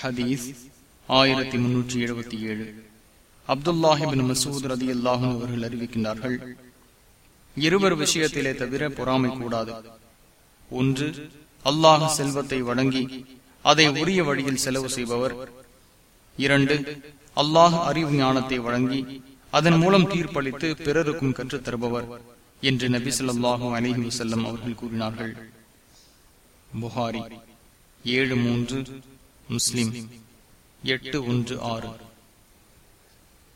ஹதீஸ் ஆயிரத்தி முன்னூற்றி எழுபத்தி ஏழு. அப்துல்லாஹிபின் மசூத் ரதி அல்லாஹும் அவர்கள் அறிவிக்கின்றார்கள் இருவர் விஷயத்திலே தவிர பொறாமை கூடாது. ஒன்று அல்லாஹ் செல்வத்தை வழங்கி அதை உரிய வழியில் செலவு செய்பவர். இரண்டு அல்லாஹ் அறிவு ஞானத்தை வழங்கி அதன் மூலம் தீர்ப்பளித்து பிறருக்கும் கற்றுத் தருபவர் என்று நபி சொல்லாஹும் அலிஹி வசல்லம் அவர்கள் கூறினார்கள். புகாரி ஏழு மூன்று முஸ்லிம். எட்டு ஒன்று ஆறு.